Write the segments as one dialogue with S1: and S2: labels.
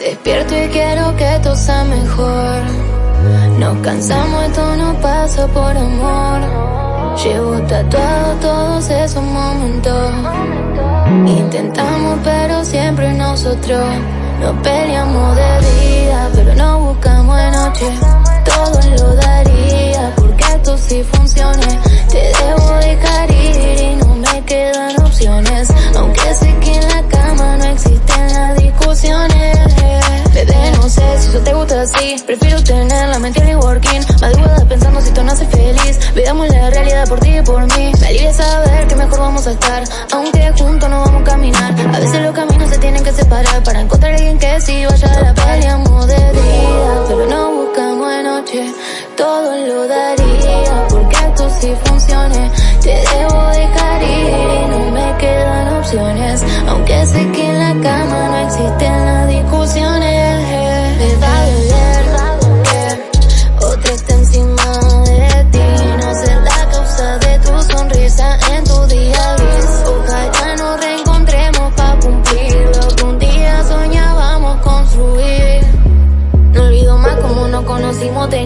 S1: Despierto y quiero que todo sea mejor. Nos cansamos, esto no pasa por amor. Llevo tatuado todos esos momentos. Intentamos, pero siempre nosotros. Nos peleamos de día, pero no buscamos de noche. Todo lo daría porque esto sí funcione. Prefiero tener la mente en working. Madrugada pensando si esto no hace feliz. Veamos la realidad por ti y por mí. Me alivia saber que mejor vamos a estar. Aunque juntos no vamos a caminar. A veces los caminos se tienen que separar para encontrar a alguien que sí vaya a la peleamos de día. Pero no buscamos de noche. Todo lo daría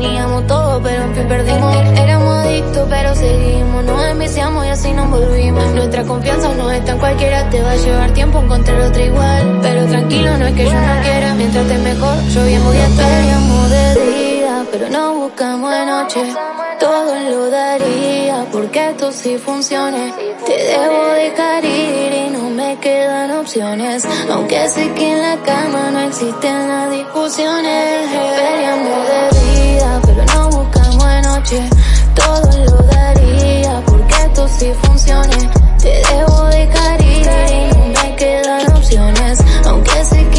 S1: teníamos todo, pero en fin perdimos. Éramos adictos, pero seguimos, nos enviciamos y así nos volvimos. Nuestra confianza no está en cualquiera, te va a llevar tiempo encontrar otra igual. Pero tranquilo, no es que yo no quiera, mientras te mejor, yo bien voy a estar. De día, pero no buscamos de noche. Todo lo daría porque esto sí funcione. Te debo dejar ir y no me quedan opciones. Aunque sé que en la cama no existen las discusiones. Peleamos de día, I guess it